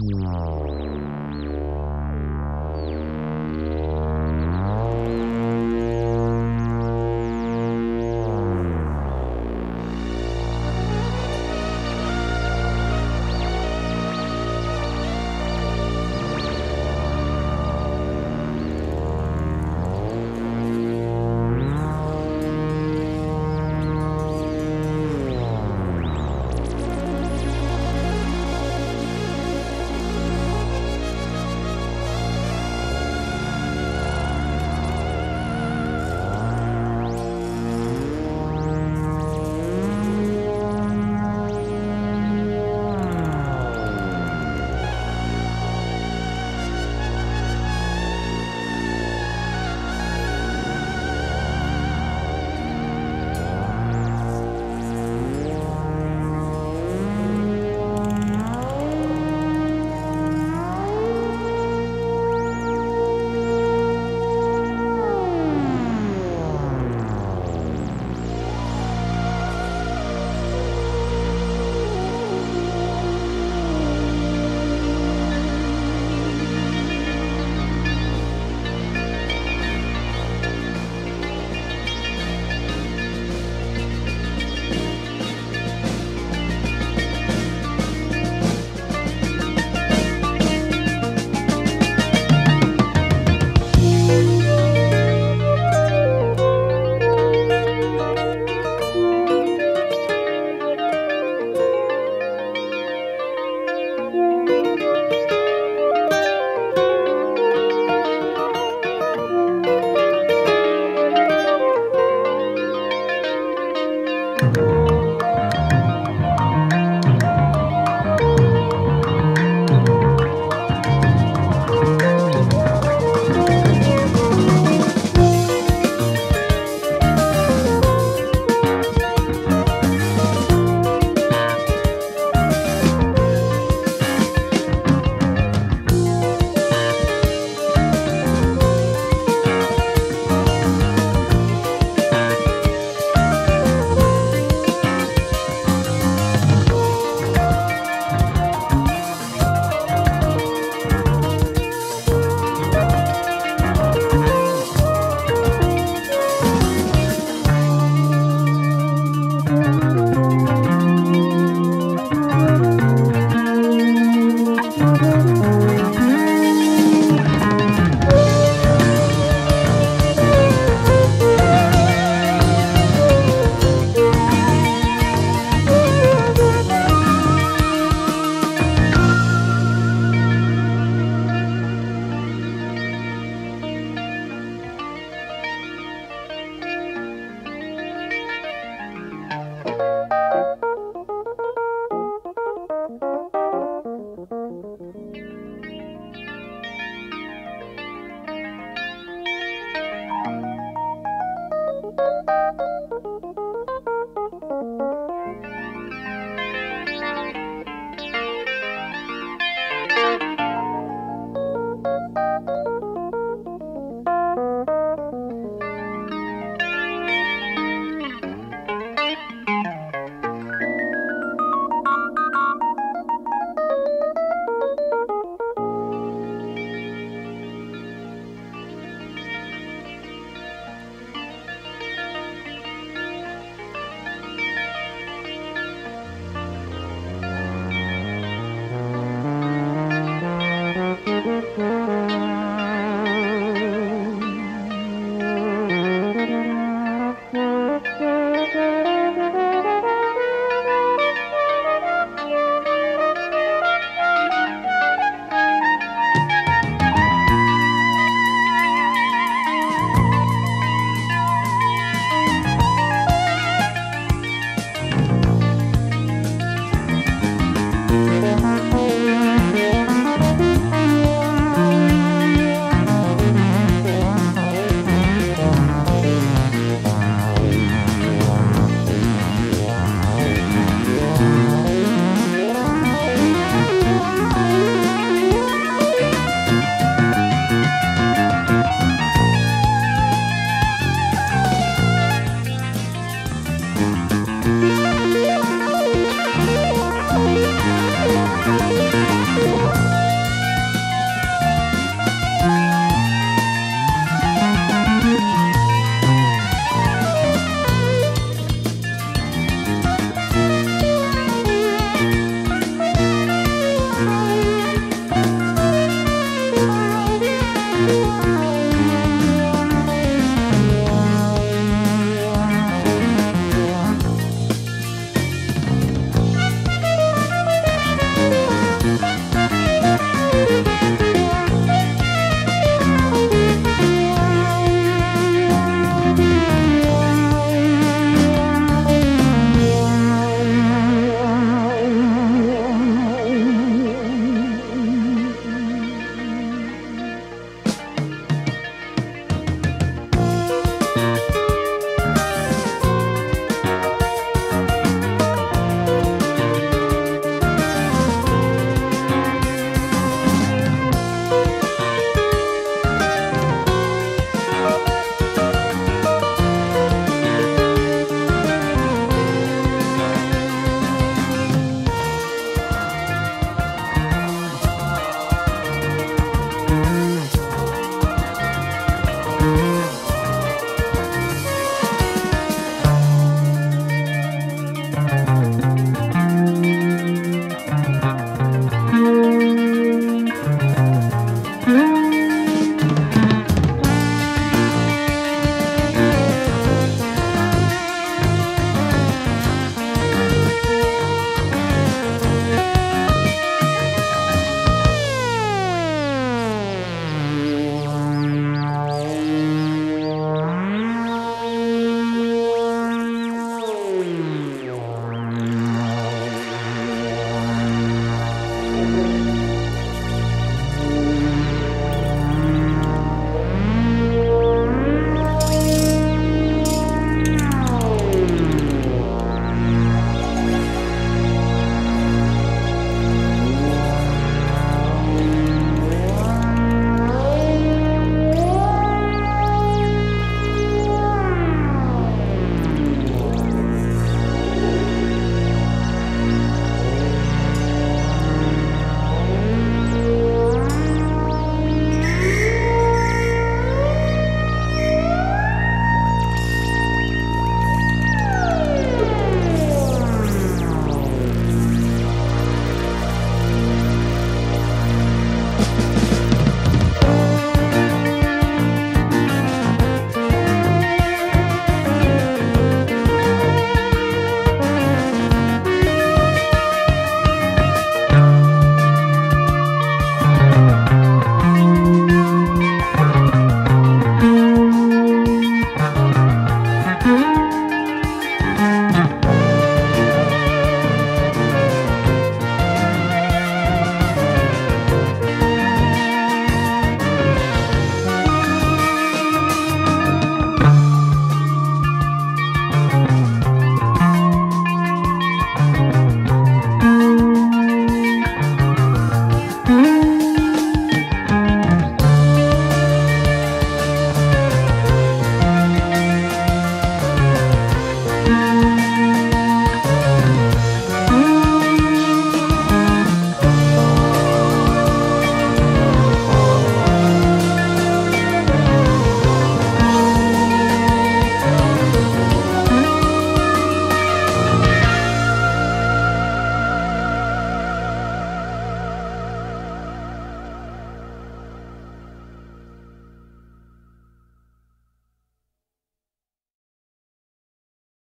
Música